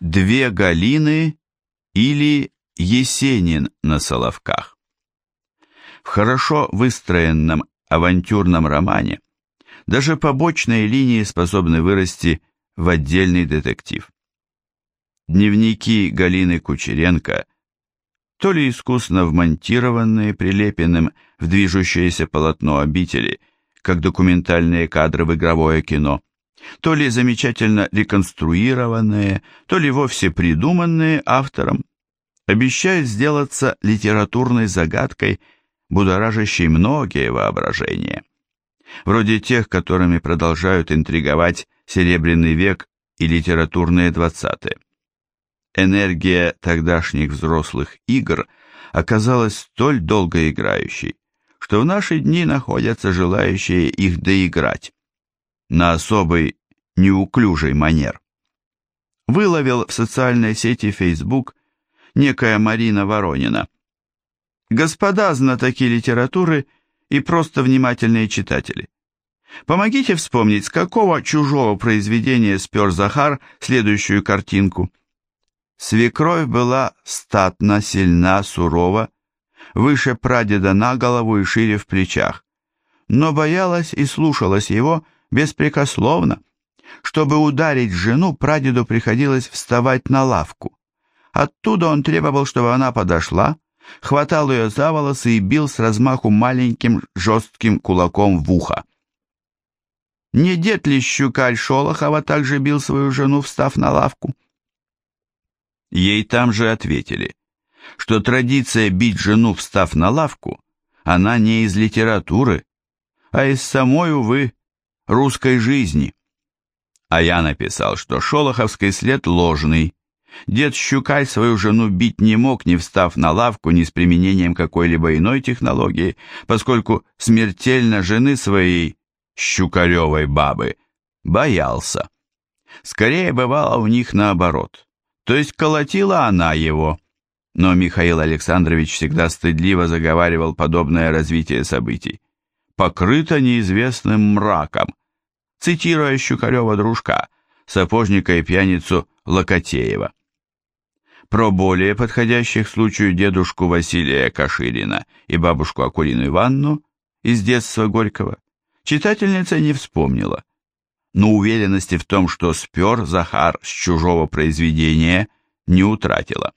Две Галины или Есенин на Соловках. В хорошо выстроенном авантюрном романе даже побочные линии способны вырасти в отдельный детектив. Дневники Галины Кучеренко, то ли искусно вмонтированные Прилепиным в движущееся полотно обители, как документальные кадры в игровое кино, то ли замечательно реконструированные, то ли вовсе придуманные автором, обещают сделаться литературной загадкой, будоражащей многие воображения. Вроде тех, которыми продолжают интриговать Серебряный век и литературные двадцатые. Энергия тогдашних взрослых игр оказалась столь долгоиграющей, что в наши дни находятся желающие их доиграть на особый неуклюжий манер. Выловил в социальной сети Facebook некая Марина Воронина. Господа знатоки литературы и просто внимательные читатели. Помогите вспомнить, с какого чужого произведения спер Захар следующую картинку. Свекровь была статна, сильна, сурова, выше прадеда на голову и шире в плечах, но боялась и слушалась его беспрекословно. Чтобы ударить жену, прадеду приходилось вставать на лавку. Оттуда он требовал, чтобы она подошла, хватал ее за волосы и бил с размаху маленьким жестким кулаком в ухо. Не дед ли Щукарь Шолохова также бил свою жену, встав на лавку? Ей там же ответили, что традиция бить жену, встав на лавку, она не из литературы, а из самой, увы, русской жизни. А я написал, что шолоховский след ложный. Дед Щукарь свою жену бить не мог, не встав на лавку, ни с применением какой-либо иной технологии, поскольку смертельно жены своей, Щукаревой бабы, боялся. Скорее бывало у них наоборот. То есть колотила она его. Но Михаил Александрович всегда стыдливо заговаривал подобное развитие событий покрыто неизвестным мраком, цитируя Щукарева дружка, сапожника и пьяницу Локотеева. Про более подходящих случаю дедушку Василия Каширина и бабушку Акулину Ивановну из детства Горького читательница не вспомнила, но уверенности в том, что спер Захар с чужого произведения, не утратила.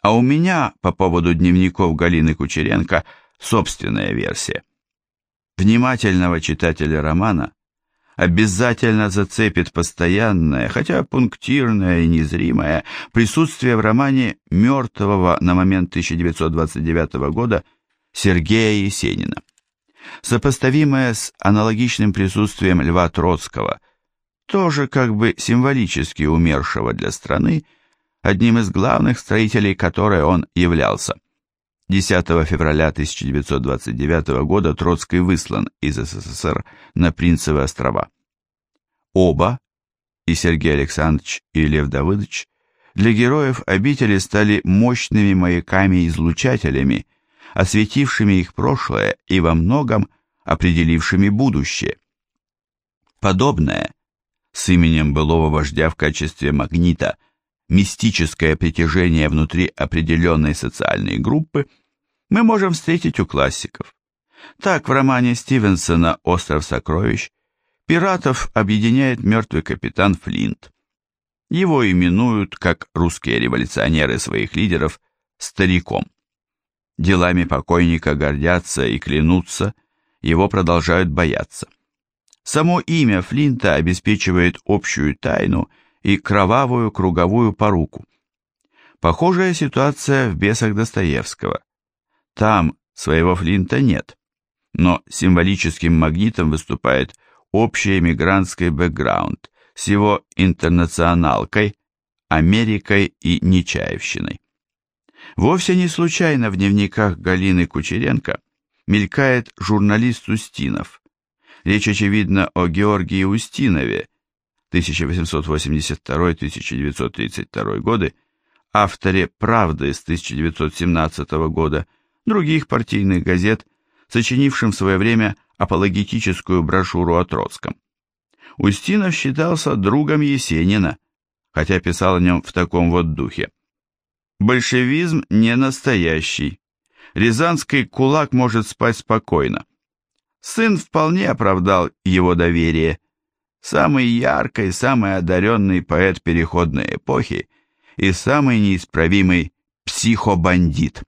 А у меня по поводу дневников Галины Кучеренко собственная версия внимательного читателя романа обязательно зацепит постоянное, хотя пунктирное и незримое, присутствие в романе мертвого на момент 1929 года Сергея Есенина. Сопоставимое с аналогичным присутствием Льва Троцкого, тоже как бы символически умершего для страны, одним из главных строителей которой он являлся. 10 февраля 1929 года Троцкий выслан из СССР на Принцевы острова. Оба, и Сергей Александрович, и Лев Давыдович, для героев обители стали мощными маяками-излучателями, осветившими их прошлое и во многом определившими будущее. Подобное, с именем былого вождя в качестве магнита, мистическое притяжение внутри определенной социальной группы мы можем встретить у классиков. Так в романе Стивенсона «Остров сокровищ» пиратов объединяет мертвый капитан Флинт. Его именуют, как русские революционеры своих лидеров, стариком. Делами покойника гордятся и клянутся, его продолжают бояться. Само имя Флинта обеспечивает общую тайну и кровавую круговую поруку. Похожая ситуация в «Бесах Достоевского». Там своего Флинта нет, но символическим магнитом выступает общий эмигрантский бэкграунд с его интернационалкой, Америкой и Нечаевщиной. Вовсе не случайно в дневниках Галины Кучеренко мелькает журналист Устинов. Речь, очевидно, о Георгии Устинове, 1882-1932 годы, авторе «Правды» с 1917 года, других партийных газет, сочинившим в свое время апологетическую брошюру о Троцком. Устинов считался другом Есенина, хотя писал о нем в таком вот духе. Большевизм не настоящий. Рязанский кулак может спать спокойно. Сын вполне оправдал его доверие. Самый яркий, самый одаренный поэт переходной эпохи и самый неисправимый психобандит.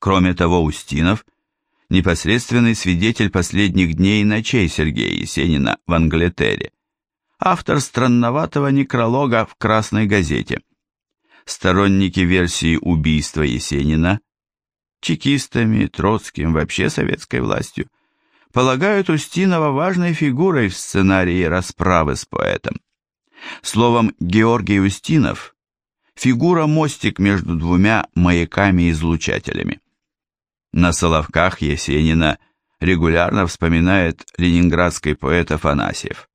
Кроме того, Устинов – непосредственный свидетель последних дней и ночей Сергея Есенина в Англетере, автор странноватого некролога в «Красной газете». Сторонники версии убийства Есенина, чекистами, Троцким, вообще советской властью, полагают Устинова важной фигурой в сценарии расправы с поэтом. Словом, Георгий Устинов – фигура-мостик между двумя маяками-излучателями. На Соловках Есенина регулярно вспоминает ленинградский поэт Афанасьев,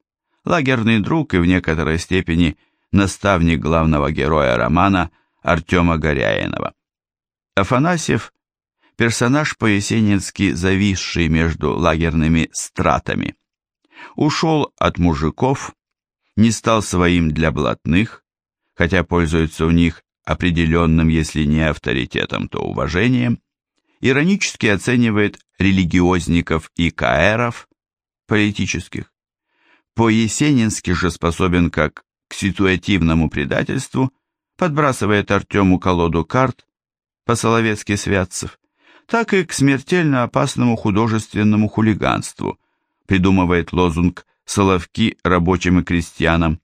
лагерный друг и в некоторой степени наставник главного героя романа Артема Горяинова. Афанасьев – персонаж по-есенински зависший между лагерными стратами. Ушел от мужиков, не стал своим для блатных, хотя пользуется у них определенным, если не авторитетом, то уважением, иронически оценивает религиозников и каэров, политических. По-есенински же способен как к ситуативному предательству, подбрасывает Артему колоду карт, по-соловецки Святцев, так и к смертельно опасному художественному хулиганству, придумывает лозунг «Соловки рабочим и крестьянам».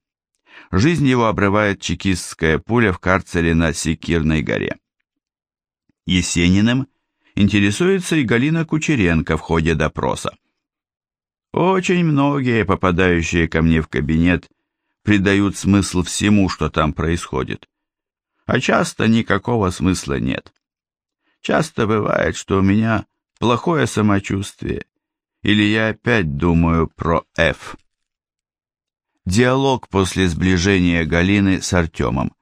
Жизнь его обрывает чекистская пуля в карцере на Секирной горе. Есениным интересуется и Галина Кучеренко в ходе допроса. Очень многие, попадающие ко мне в кабинет, придают смысл всему, что там происходит. А часто никакого смысла нет. Часто бывает, что у меня плохое самочувствие, или я опять думаю про F. Диалог после сближения Галины с Артемом.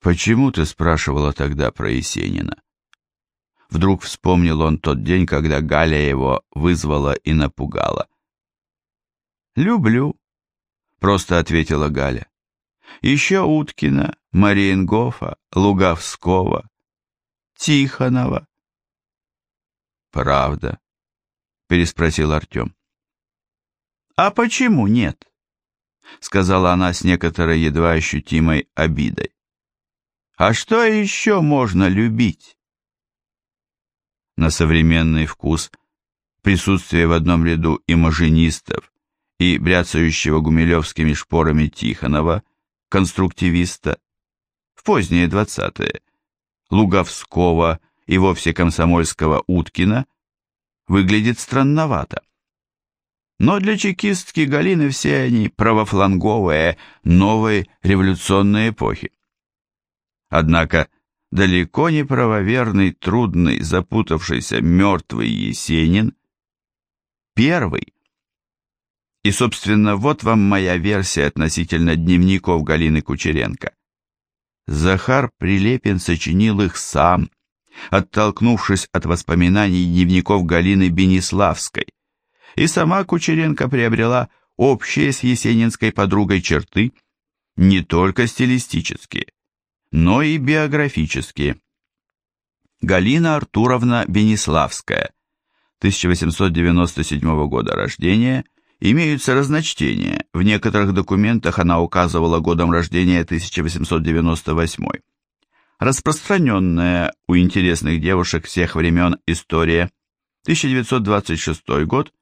«Почему ты спрашивала тогда про Есенина?» Вдруг вспомнил он тот день, когда Галя его вызвала и напугала. «Люблю», — просто ответила Галя. «Еще Уткина, Мариенгофа, Луговского, Тихонова». «Правда?» — переспросил Артем. «А почему нет?» — сказала она с некоторой едва ощутимой обидой. «А что еще можно любить?» на современный вкус, присутствие в одном ряду и маженистов, и бряцающего гумилевскими шпорами Тихонова, конструктивиста, в поздние двадцатые, Луговского и вовсе комсомольского Уткина, выглядит странновато. Но для чекистки Галины все они правофланговые новой революционной эпохи. Однако далеко не правоверный, трудный, запутавшийся, мертвый Есенин, первый. И, собственно, вот вам моя версия относительно дневников Галины Кучеренко. Захар Прилепин сочинил их сам, оттолкнувшись от воспоминаний дневников Галины Бениславской, и сама Кучеренко приобрела общие с есенинской подругой черты, не только стилистические, но и биографические. Галина Артуровна Бениславская, 1897 года рождения, имеются разночтения, в некоторых документах она указывала годом рождения 1898. Распространенная у интересных девушек всех времен история, 1926 год,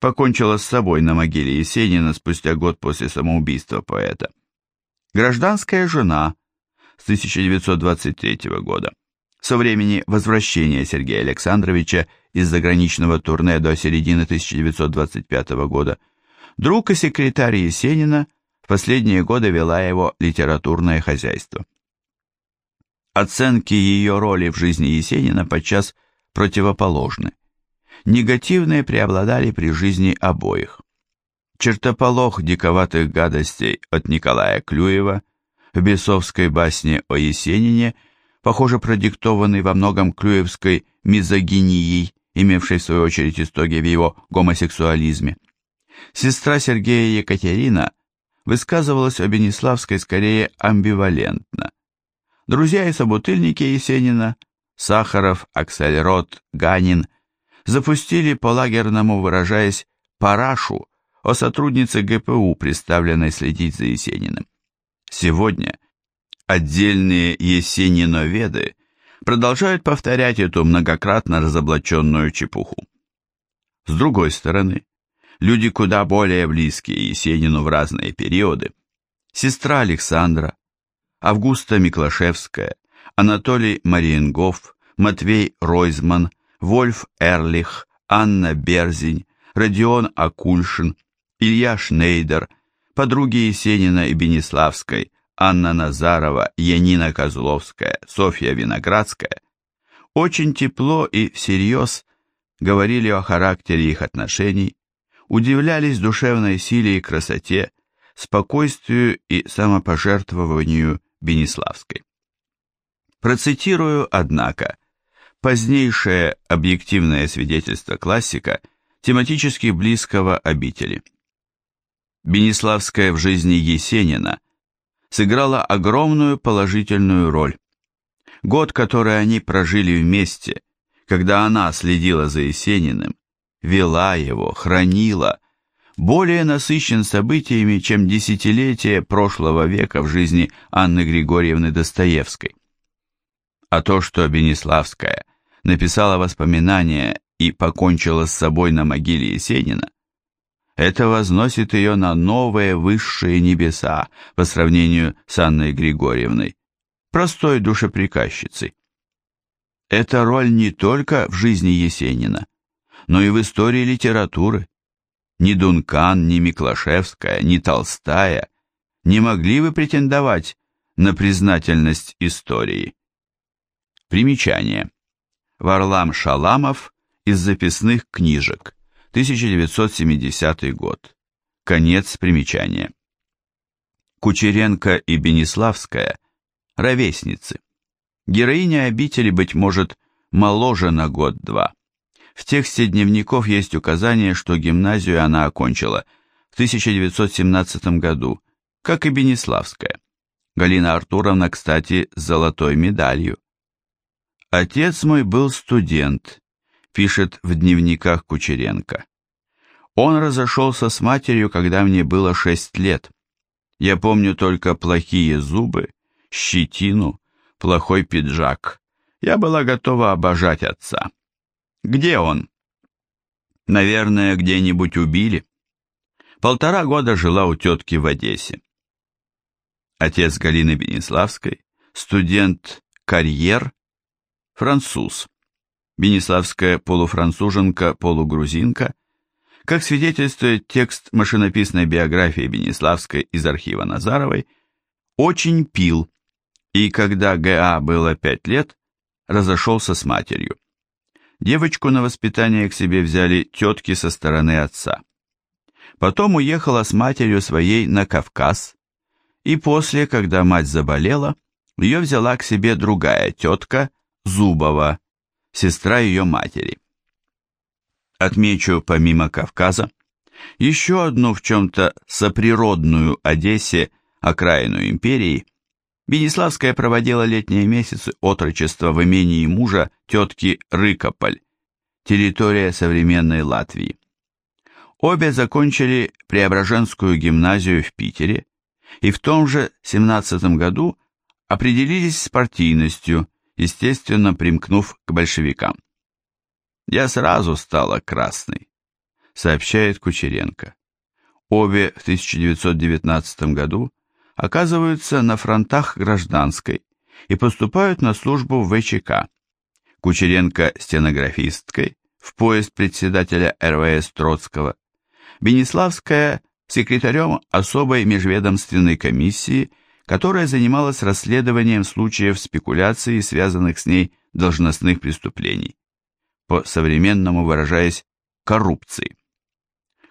покончила с собой на могиле Есенина спустя год после самоубийства поэта. Гражданская жена – с 1923 года. Со времени возвращения Сергея Александровича из заграничного турне до середины 1925 года друг и секретарь Есенина в последние годы вела его литературное хозяйство. Оценки ее роли в жизни Есенина подчас противоположны. Негативные преобладали при жизни обоих. Чертополох диковатых гадостей от Николая Клюева – в бесовской басне о Есенине, похоже продиктованный во многом клюевской мизогинией, имевшей в свою очередь истоки в его гомосексуализме. Сестра Сергея Екатерина высказывалась о Бениславской скорее амбивалентно. Друзья и собутыльники Есенина, Сахаров, Аксельрод, Ганин, запустили по-лагерному, выражаясь, парашу о сотруднице ГПУ, представленной следить за Есениным. Сегодня отдельные есениноведы продолжают повторять эту многократно разоблаченную чепуху. С другой стороны, люди куда более близкие Есенину в разные периоды, сестра Александра, Августа Миклашевская, Анатолий Мариенгоф, Матвей Ройзман, Вольф Эрлих, Анна Берзинь, Родион Акульшин, Илья Шнейдер, подруги Есенина и Бениславской, Анна Назарова, Янина Козловская, Софья Виноградская, очень тепло и всерьез говорили о характере их отношений, удивлялись душевной силе и красоте, спокойствию и самопожертвованию Бениславской. Процитирую, однако, позднейшее объективное свидетельство классика тематически близкого обители. Бениславская в жизни Есенина сыграла огромную положительную роль. Год, который они прожили вместе, когда она следила за Есениным, вела его, хранила, более насыщен событиями, чем десятилетия прошлого века в жизни Анны Григорьевны Достоевской. А то, что Бениславская написала воспоминания и покончила с собой на могиле Есенина, это возносит ее на новые высшие небеса по сравнению с Анной Григорьевной, простой душеприказчицей. Эта роль не только в жизни Есенина, но и в истории литературы. Ни Дункан, ни Миклашевская, ни Толстая не могли бы претендовать на признательность истории. Примечание. Варлам Шаламов из записных книжек. 1970 год. Конец примечания. Кучеренко и Бениславская – ровесницы. Героиня обители, быть может, моложе на год-два. В тексте дневников есть указание, что гимназию она окончила в 1917 году, как и Бениславская. Галина Артуровна, кстати, с золотой медалью. «Отец мой был студент», пишет в дневниках Кучеренко. Он разошелся с матерью, когда мне было шесть лет. Я помню только плохие зубы, щетину, плохой пиджак. Я была готова обожать отца. Где он? Наверное, где-нибудь убили. Полтора года жила у тетки в Одессе. Отец Галины Бениславской, студент карьер, француз. Бениславская полуфранцуженка, полугрузинка, как свидетельствует текст машинописной биографии Бениславской из архива Назаровой, очень пил, и когда Г.А. было пять лет, разошелся с матерью. Девочку на воспитание к себе взяли тетки со стороны отца. Потом уехала с матерью своей на Кавказ, и после, когда мать заболела, ее взяла к себе другая тетка, Зубова, сестра ее матери. Отмечу помимо Кавказа еще одну в чем-то соприродную Одессе окраину империи. Венеславская проводила летние месяцы отрочества в имении мужа тетки Рыкополь, территория современной Латвии. Обе закончили Преображенскую гимназию в Питере и в том же 17 году определились с партийностью естественно, примкнув к большевикам. «Я сразу стала красной», — сообщает Кучеренко. Обе в 1919 году оказываются на фронтах гражданской и поступают на службу в ВЧК. Кучеренко стенографисткой в поезд председателя РВС Троцкого, Бениславская секретарем особой межведомственной комиссии которая занималась расследованием случаев спекуляции, связанных с ней должностных преступлений, по-современному выражаясь, коррупции.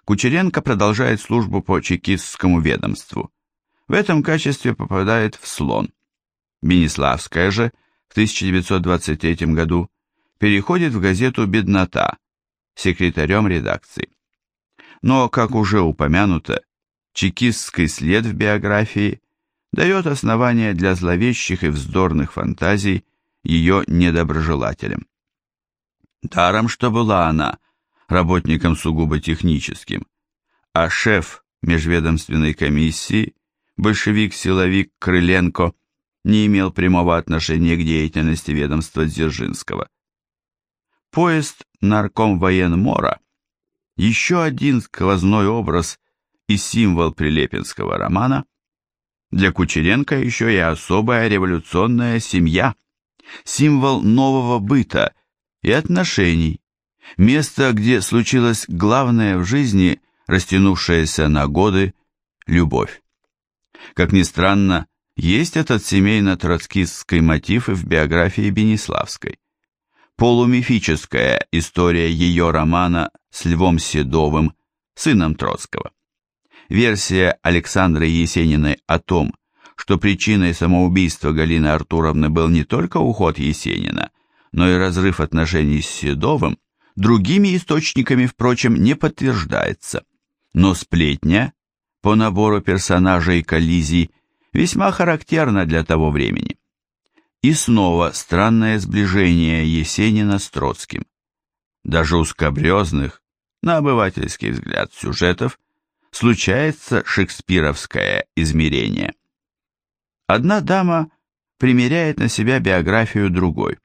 Кучеренко продолжает службу по чекистскому ведомству. В этом качестве попадает в слон. Бениславская же в 1923 году переходит в газету «Беднота» секретарем редакции. Но, как уже упомянуто, чекистский след в биографии дает основания для зловещих и вздорных фантазий ее недоброжелателям. Даром, что была она работником сугубо техническим, а шеф межведомственной комиссии, большевик-силовик Крыленко, не имел прямого отношения к деятельности ведомства Дзержинского. Поезд нарком военмора – еще один сквозной образ и символ Прилепинского романа, для Кучеренко еще и особая революционная семья, символ нового быта и отношений, место, где случилось главное в жизни, растянувшееся на годы, любовь. Как ни странно, есть этот семейно-троцкистский мотив и в биографии Бениславской. Полумифическая история ее романа с Львом Седовым, сыном Троцкого. Версия Александры Есениной о том, что причиной самоубийства Галины Артуровны был не только уход Есенина, но и разрыв отношений с Седовым, другими источниками, впрочем, не подтверждается. Но сплетня, по набору персонажей коллизий, весьма характерна для того времени. И снова странное сближение Есенина с Троцким. Даже у скобрезных, на обывательский взгляд, сюжетов случается шекспировское измерение. Одна дама примеряет на себя биографию другой.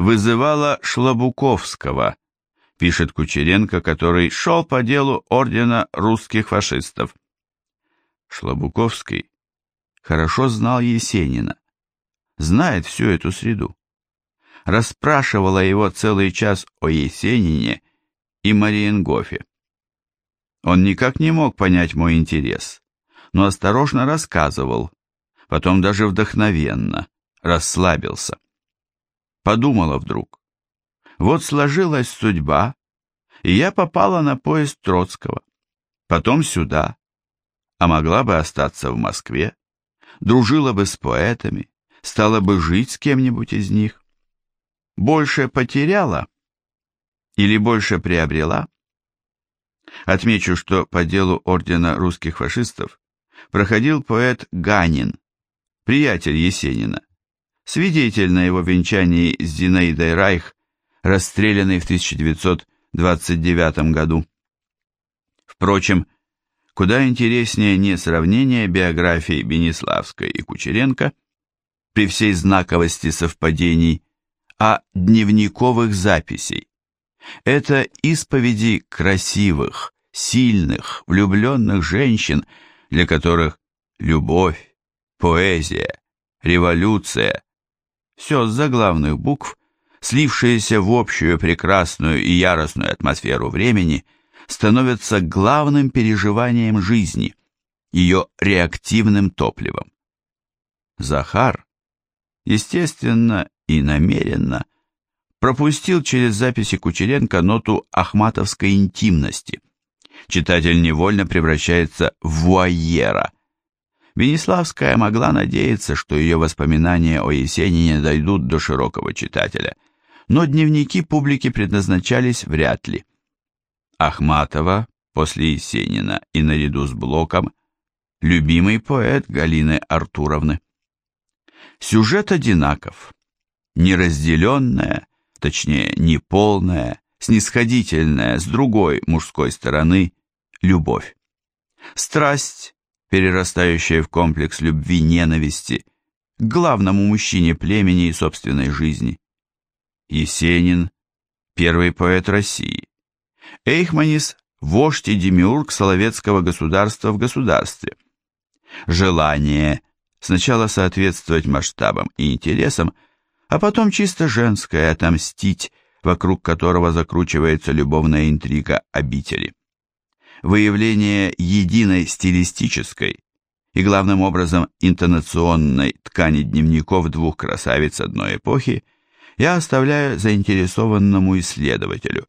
«Вызывала Шлабуковского», пишет Кучеренко, который шел по делу ордена русских фашистов. Шлабуковский хорошо знал Есенина, знает всю эту среду. Расспрашивала его целый час о Есенине и Мариенгофе. Он никак не мог понять мой интерес, но осторожно рассказывал, потом даже вдохновенно, расслабился. Подумала вдруг. Вот сложилась судьба, и я попала на поезд Троцкого, потом сюда, а могла бы остаться в Москве, дружила бы с поэтами, стала бы жить с кем-нибудь из них. Больше потеряла или больше приобрела? Отмечу, что по делу Ордена русских фашистов проходил поэт Ганин, приятель Есенина, свидетель на его венчании с Зинаидой Райх, расстрелянный в 1929 году. Впрочем, куда интереснее не сравнение биографий Бениславской и Кучеренко при всей знаковости совпадений, а дневниковых записей, это исповеди красивых, сильных, влюбленных женщин, для которых любовь, поэзия, революция, все с заглавных букв, слившиеся в общую прекрасную и яростную атмосферу времени, становятся главным переживанием жизни, ее реактивным топливом. Захар, естественно и намеренно, пропустил через записи Кучеренко ноту ахматовской интимности. Читатель невольно превращается в вуайера. Венеславская могла надеяться, что ее воспоминания о Есенине дойдут до широкого читателя, но дневники публики предназначались вряд ли. Ахматова после Есенина и наряду с Блоком любимый поэт Галины Артуровны. Сюжет одинаков. Неразделенная, точнее, неполная, снисходительная с другой мужской стороны любовь. Страсть, перерастающая в комплекс любви-ненависти к главному мужчине племени и собственной жизни. Есенин – первый поэт России. Эйхманис – вождь и демиург Соловецкого государства в государстве. Желание сначала соответствовать масштабам и интересам – а потом чисто женское отомстить, вокруг которого закручивается любовная интрига обители. Выявление единой стилистической и главным образом интонационной ткани дневников двух красавиц одной эпохи я оставляю заинтересованному исследователю,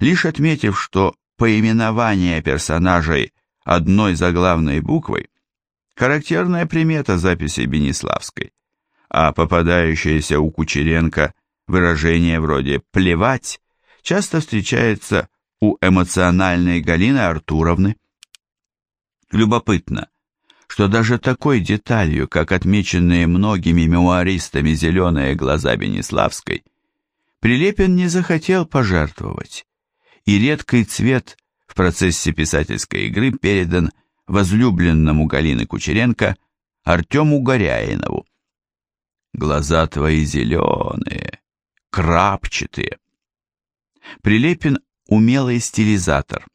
лишь отметив, что поименование персонажей одной заглавной буквой – характерная примета записи Бениславской – а попадающееся у Кучеренко выражение вроде «плевать» часто встречается у эмоциональной Галины Артуровны. Любопытно, что даже такой деталью, как отмеченные многими мемуаристами зеленые глаза Бенеславской, Прилепин не захотел пожертвовать, и редкий цвет в процессе писательской игры передан возлюбленному Галины Кучеренко Артему Горяинову. Глаза твои зеленые, крапчатые. Прилепин – умелый стилизатор.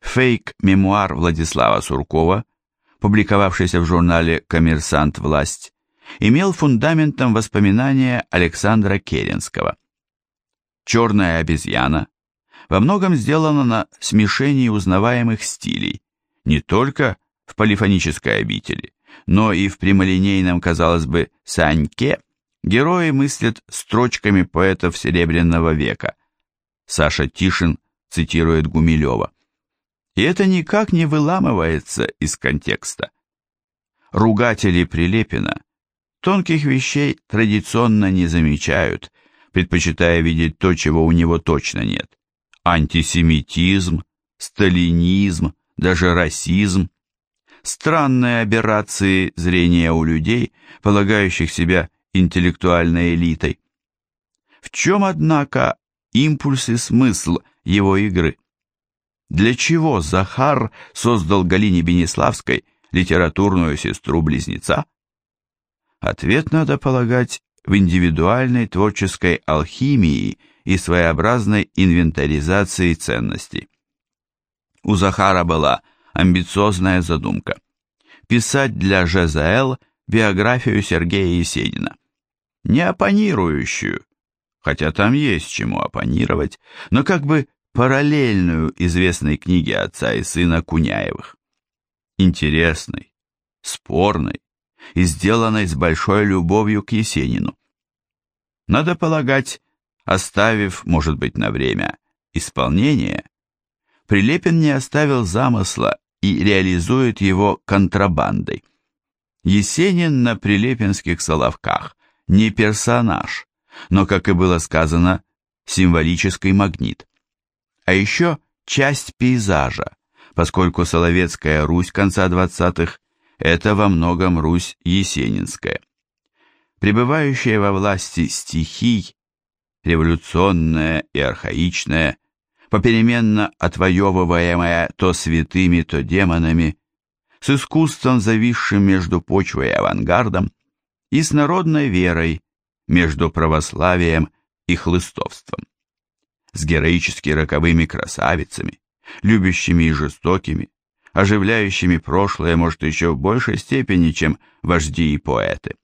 Фейк-мемуар Владислава Суркова, публиковавшийся в журнале «Коммерсант. Власть», имел фундаментом воспоминания Александра Керенского. «Черная обезьяна» во многом сделана на смешении узнаваемых стилей, не только в полифонической обители, но и в прямолинейном, казалось бы, Саньке герои мыслят строчками поэтов Серебряного века. Саша Тишин цитирует Гумилева. И это никак не выламывается из контекста. Ругатели Прилепина тонких вещей традиционно не замечают, предпочитая видеть то, чего у него точно нет. Антисемитизм, сталинизм, даже расизм, странные аберрации зрения у людей, полагающих себя интеллектуальной элитой. В чем, однако, импульс и смысл его игры? Для чего Захар создал Галине Бенеславской литературную сестру-близнеца? Ответ надо полагать в индивидуальной творческой алхимии и своеобразной инвентаризации ценностей. У Захара была амбициозная задумка – писать для ЖЗЛ биографию Сергея Есенина. Не оппонирующую, хотя там есть чему оппонировать, но как бы параллельную известной книге отца и сына Куняевых. Интересной, спорной и сделанной с большой любовью к Есенину. Надо полагать, оставив, может быть, на время исполнение, Прилепин не оставил замысла и реализует его контрабандой. Есенин на прилепинских Соловках не персонаж, но, как и было сказано, символический магнит. А еще часть пейзажа, поскольку Соловецкая Русь конца 20-х – это во многом Русь Есенинская. Пребывающая во власти стихий, революционная и архаичная, попеременно отвоевываемая то святыми, то демонами, с искусством, зависшим между почвой и авангардом, и с народной верой между православием и хлыстовством, с героически роковыми красавицами, любящими и жестокими, оживляющими прошлое, может, еще в большей степени, чем вожди и поэты.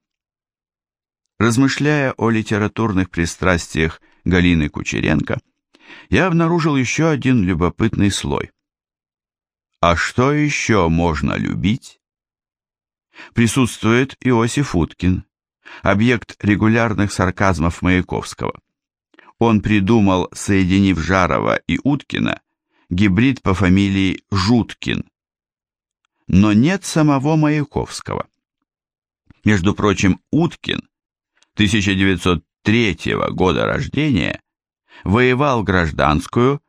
Размышляя о литературных пристрастиях Галины Кучеренко, я обнаружил еще один любопытный слой. А что еще можно любить? Присутствует Иосиф Уткин, объект регулярных сарказмов Маяковского. Он придумал, соединив Жарова и Уткина, гибрид по фамилии Жуткин. Но нет самого Маяковского. Между прочим, Уткин, 1903 года рождения, воевал гражданскую,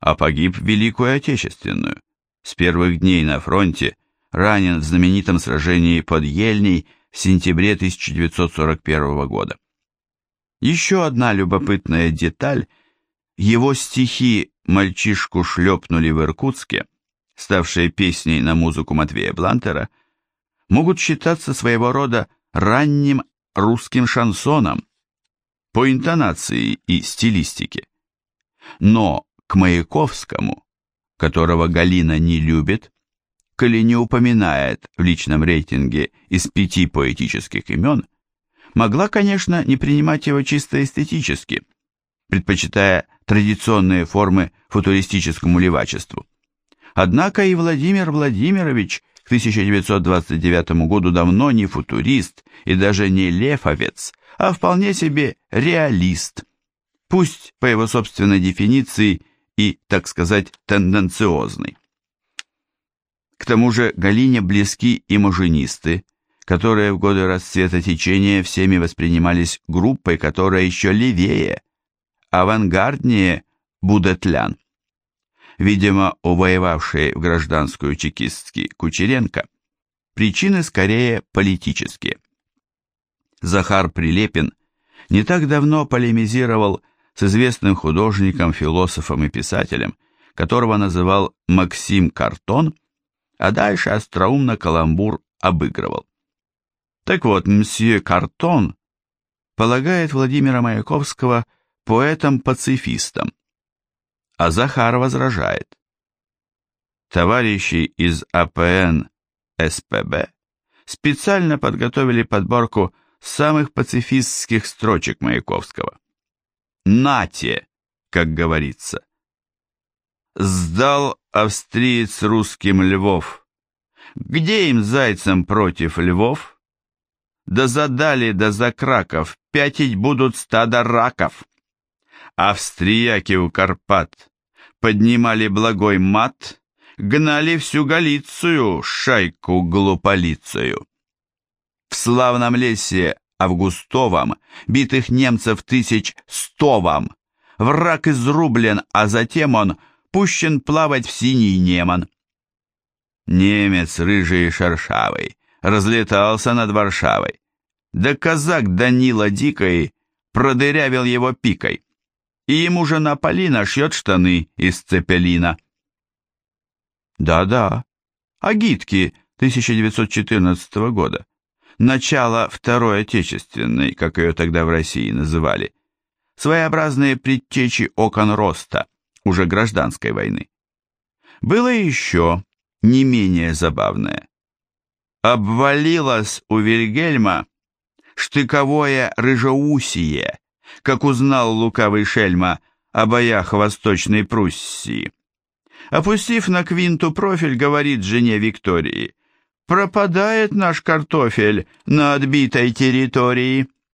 а погиб в Великую Отечественную. С первых дней на фронте ранен в знаменитом сражении под Ельней в сентябре 1941 года. Еще одна любопытная деталь – его стихи «Мальчишку шлепнули в Иркутске», ставшие песней на музыку Матвея Блантера, могут считаться своего рода ранним русским шансоном, по интонации и стилистике. Но к Маяковскому, которого Галина не любит, коли не упоминает в личном рейтинге из пяти поэтических имен, могла, конечно, не принимать его чисто эстетически, предпочитая традиционные формы футуристическому левачеству. Однако и Владимир Владимирович к 1929 году давно не футурист и даже не лефовец, а вполне себе реалист, пусть по его собственной дефиниции и, так сказать, тенденциозный. К тому же Галине близки и маженисты, которые в годы расцвета течения всеми воспринимались группой, которая еще левее, авангарднее Будетлян. Видимо, увоевавшей в гражданскую чекистки Кучеренко, причины скорее политические. Захар Прилепин не так давно полемизировал с известным художником, философом и писателем, которого называл Максим Картон, а дальше остроумно каламбур обыгрывал. Так вот, мсье Картон полагает Владимира Маяковского поэтом-пацифистом, а Захар возражает. Товарищи из АПН СПБ специально подготовили подборку самых пацифистских строчек Маяковского. «Нате», как говорится. Сдал австриец русским львов. Где им зайцам против львов? Да задали, да за краков, пятить будут стада раков. Австрияки у Карпат поднимали благой мат, гнали всю Галицию, шайку глуполицию. В славном лесе Августовом битых немцев тысяч сто вам, враг изрублен, а затем он пущен плавать в синий неман. Немец рыжий и шершавый разлетался над Варшавой, да казак Данила Дикой продырявил его пикой и ему жена Полина шьет штаны из цепелина. Да-да, агитки 1914 года, начало Второй Отечественной, как ее тогда в России называли, своеобразные предтечи окон роста, уже гражданской войны. Было еще не менее забавное. Обвалилось у Вильгельма штыковое рыжеусие, как узнал лукавый шельма о боях Восточной Пруссии. Опустив на квинту профиль, говорит жене Виктории, «Пропадает наш картофель на отбитой территории».